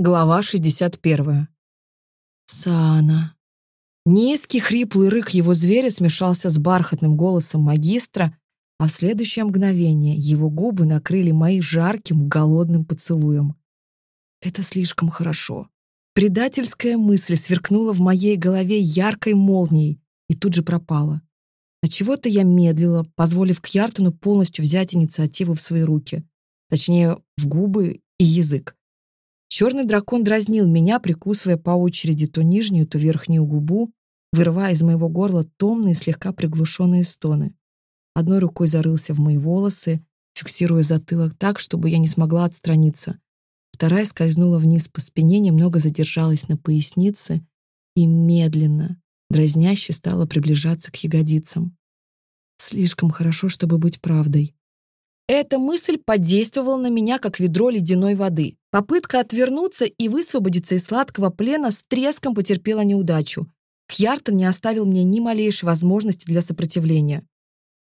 Глава 61. Саана. Низкий хриплый рык его зверя смешался с бархатным голосом магистра, а в следующее мгновение его губы накрыли мои жарким, голодным поцелуем. Это слишком хорошо. Предательская мысль сверкнула в моей голове яркой молнией и тут же пропала. А чего-то я медлила, позволив Кьяртону полностью взять инициативу в свои руки, точнее, в губы и язык. Черный дракон дразнил меня, прикусывая по очереди то нижнюю, то верхнюю губу, вырывая из моего горла томные, слегка приглушенные стоны. Одной рукой зарылся в мои волосы, фиксируя затылок так, чтобы я не смогла отстраниться. Вторая скользнула вниз по спине, немного задержалась на пояснице и медленно, дразняще стала приближаться к ягодицам. Слишком хорошо, чтобы быть правдой. Эта мысль подействовала на меня, как ведро ледяной воды. Попытка отвернуться и высвободиться из сладкого плена с треском потерпела неудачу. Кьяртон не оставил мне ни малейшей возможности для сопротивления.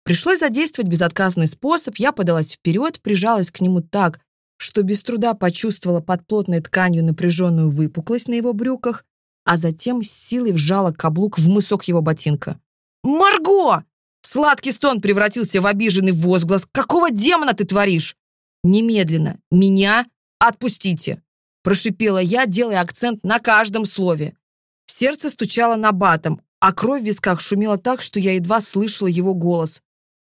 Пришлось задействовать безотказный способ, я подалась вперед, прижалась к нему так, что без труда почувствовала под плотной тканью напряженную выпуклость на его брюках, а затем с силой вжала каблук в мысок его ботинка. «Марго!» Сладкий стон превратился в обиженный возглас. «Какого демона ты творишь?» «Немедленно! Меня «Отпустите!» – прошипела я, делая акцент на каждом слове. Сердце стучало на батом, а кровь в висках шумела так, что я едва слышала его голос.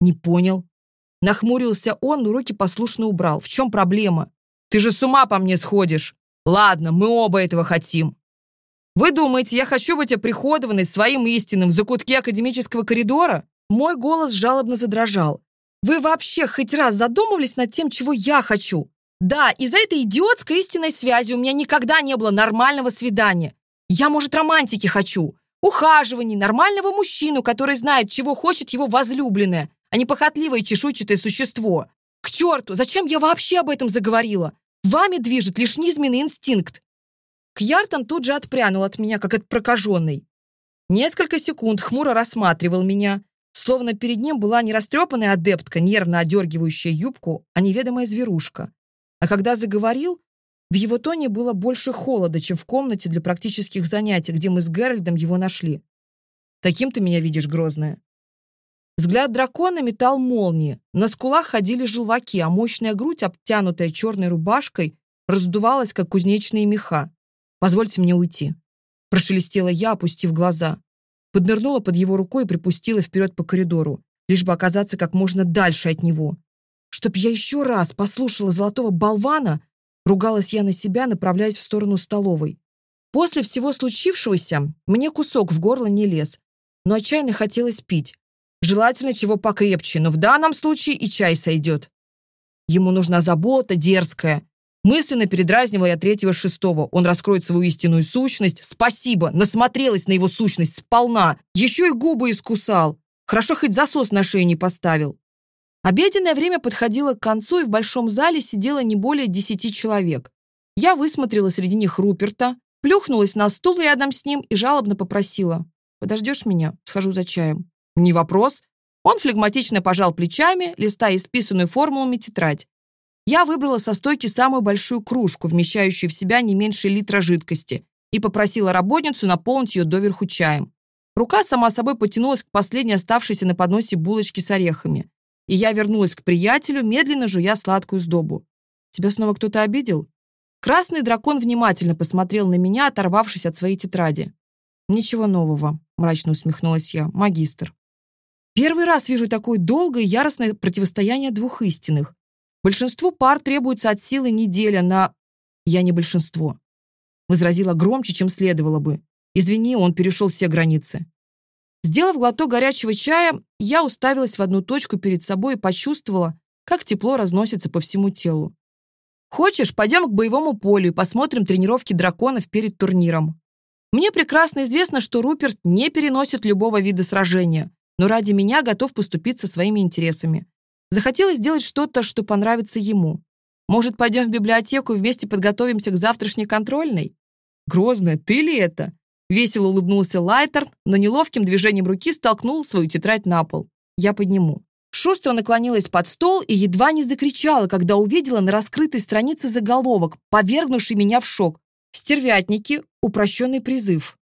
«Не понял». Нахмурился он, руки послушно убрал. «В чем проблема? Ты же с ума по мне сходишь! Ладно, мы оба этого хотим!» «Вы думаете, я хочу быть оприходованной своим истинным в закутке академического коридора?» Мой голос жалобно задрожал. «Вы вообще хоть раз задумывались над тем, чего я хочу? Да, из-за этой идиотской истинной связи у меня никогда не было нормального свидания. Я, может, романтики хочу. Ухаживаний, нормального мужчину, который знает, чего хочет его возлюбленная, а не похотливое чешуйчатое существо. К черту, зачем я вообще об этом заговорила? Вами движет лишь низменный инстинкт. Кьяртон тут же отпрянул от меня, как от прокаженной. Несколько секунд хмуро рассматривал меня, словно перед ним была не растрепанная адептка, нервно одергивающая юбку, а неведомая зверушка. А когда заговорил, в его тоне было больше холода, чем в комнате для практических занятий, где мы с Геральдом его нашли. Таким ты меня видишь, грозная. Взгляд дракона метал молнии. На скулах ходили желваки, а мощная грудь, обтянутая черной рубашкой, раздувалась, как кузнечные меха. «Позвольте мне уйти», — прошелестела я, опустив глаза поднырнула под его рукой и припустила вперед по коридору, лишь бы оказаться как можно дальше от него. Чтоб я еще раз послушала золотого болвана, ругалась я на себя, направляясь в сторону столовой. После всего случившегося мне кусок в горло не лез, но отчаянно хотелось пить. Желательно чего покрепче, но в данном случае и чай сойдет. Ему нужна забота дерзкая, Мысленно передразнивала я третьего шестого. Он раскроет свою истинную сущность. Спасибо, насмотрелась на его сущность сполна. Еще и губы искусал. Хорошо хоть засос на шею не поставил. Обеденное время подходило к концу, и в большом зале сидело не более десяти человек. Я высмотрела среди них Руперта, плюхнулась на стул рядом с ним и жалобно попросила. «Подождешь меня? Схожу за чаем». «Не вопрос». Он флегматично пожал плечами, листая исписанную формулами тетрадь. Я выбрала со стойки самую большую кружку, вмещающую в себя не меньше литра жидкости, и попросила работницу наполнить ее доверху чаем. Рука сама собой потянулась к последней оставшейся на подносе булочке с орехами. И я вернулась к приятелю, медленно жуя сладкую сдобу. «Тебя снова кто-то обидел?» Красный дракон внимательно посмотрел на меня, оторвавшись от своей тетради. «Ничего нового», — мрачно усмехнулась я, магистр. «Первый раз вижу такое долгое и яростное противостояние двух истинных. Большинству пар требуется от силы неделя на... Я не большинство. Возразила громче, чем следовало бы. Извини, он перешел все границы. Сделав глоток горячего чая, я уставилась в одну точку перед собой и почувствовала, как тепло разносится по всему телу. «Хочешь, пойдем к боевому полю и посмотрим тренировки драконов перед турниром?» Мне прекрасно известно, что Руперт не переносит любого вида сражения, но ради меня готов поступиться своими интересами. Захотелось сделать что-то, что понравится ему. Может, пойдем в библиотеку и вместе подготовимся к завтрашней контрольной? Грозная, ты ли это? Весело улыбнулся Лайтер, но неловким движением руки столкнул свою тетрадь на пол. «Я подниму». Шустро наклонилась под стол и едва не закричала, когда увидела на раскрытой странице заголовок, повергнувший меня в шок. «Стервятники. Упрощенный призыв».